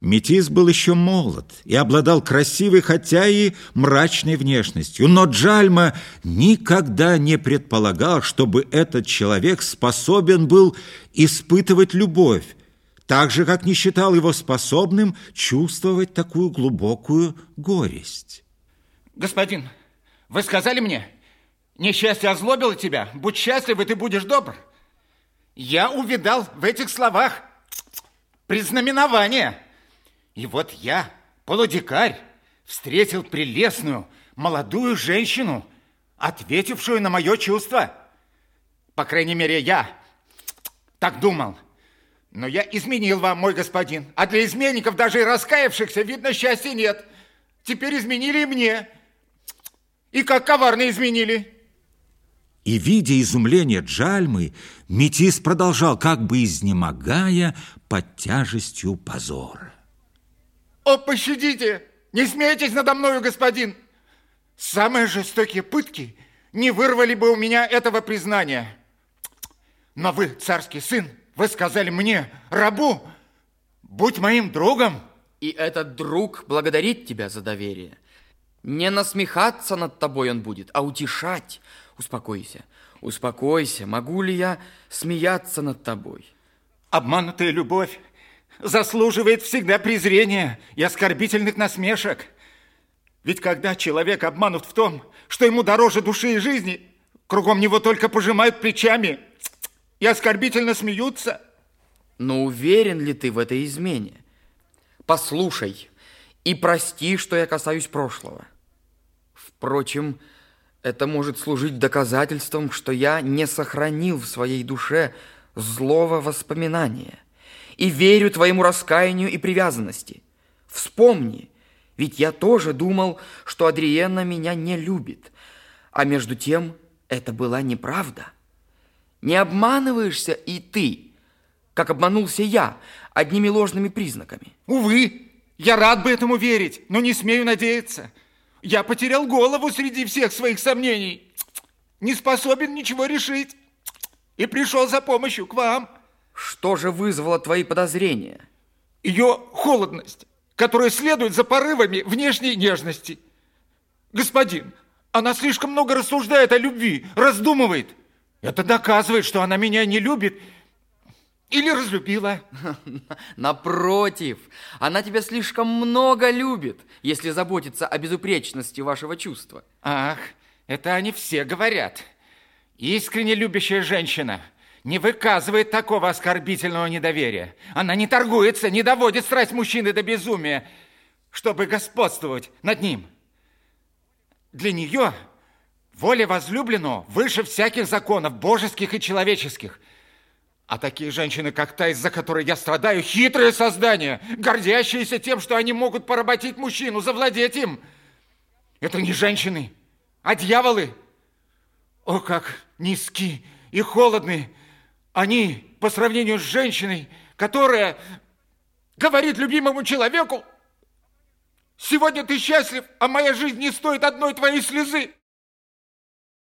Метис был еще молод и обладал красивой, хотя и мрачной внешностью, но Джальма никогда не предполагал, чтобы этот человек способен был испытывать любовь, так же, как не считал его способным чувствовать такую глубокую горесть. Господин, вы сказали мне, несчастье озлобило тебя, будь счастлив, и ты будешь добр. Я увидал в этих словах признаменование – и вот я, полудикарь, встретил прелестную, молодую женщину, ответившую на мое чувство. По крайней мере, я так думал. Но я изменил вам, мой господин. А для изменников, даже и раскаявшихся, видно, счастья нет. Теперь изменили и мне. И как коварно изменили. И, видя изумление Джальмы, Метис продолжал, как бы изнемогая под тяжестью позора. О, пощадите! Не смейтесь надо мною, господин! Самые жестокие пытки не вырвали бы у меня этого признания. Но вы, царский сын, вы сказали мне, рабу, будь моим другом. И этот друг благодарит тебя за доверие. Не насмехаться над тобой он будет, а утешать. Успокойся, успокойся. Могу ли я смеяться над тобой? Обманутая любовь заслуживает всегда презрения и оскорбительных насмешек. Ведь когда человек обманут в том, что ему дороже души и жизни, кругом него только пожимают плечами и оскорбительно смеются. Но уверен ли ты в этой измене? Послушай и прости, что я касаюсь прошлого. Впрочем, это может служить доказательством, что я не сохранил в своей душе злого воспоминания – и верю твоему раскаянию и привязанности. Вспомни, ведь я тоже думал, что Адриена меня не любит, а между тем это была неправда. Не обманываешься и ты, как обманулся я, одними ложными признаками. Увы, я рад бы этому верить, но не смею надеяться. Я потерял голову среди всех своих сомнений, не способен ничего решить и пришел за помощью к вам. Что же вызвало твои подозрения? Ее холодность, которая следует за порывами внешней нежности. Господин, она слишком много рассуждает о любви, раздумывает. Это доказывает, что она меня не любит или разлюбила. Напротив, она тебя слишком много любит, если заботится о безупречности вашего чувства. Ах, это они все говорят. Искренне любящая женщина – не выказывает такого оскорбительного недоверия. Она не торгуется, не доводит страсть мужчины до безумия, чтобы господствовать над ним. Для нее воля возлюбленного выше всяких законов, божеских и человеческих. А такие женщины, как та, из-за которой я страдаю, хитрые создания, гордящиеся тем, что они могут поработить мужчину, завладеть им. Это не женщины, а дьяволы. О, как низки и холодные они по сравнению с женщиной, которая говорит любимому человеку, сегодня ты счастлив, а моя жизнь не стоит одной твоей слезы.